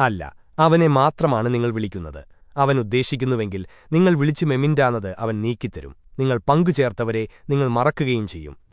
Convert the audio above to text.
അല്ല അവനെ മാത്രമാണ് നിങ്ങൾ വിളിക്കുന്നത്. അവൻ ഉദ്ദേശിക്കുന്നുവെങ്കിൽ നിങ്ങൾ വിളിച്ചു മെമിൻഡാന്നത് അവൻ നീക്കിത്തരും. നിങ്ങൾ പങ്കുചേർത്തവരെ നിങ്ങൾ മറക്കുകയും ചെയ്യും.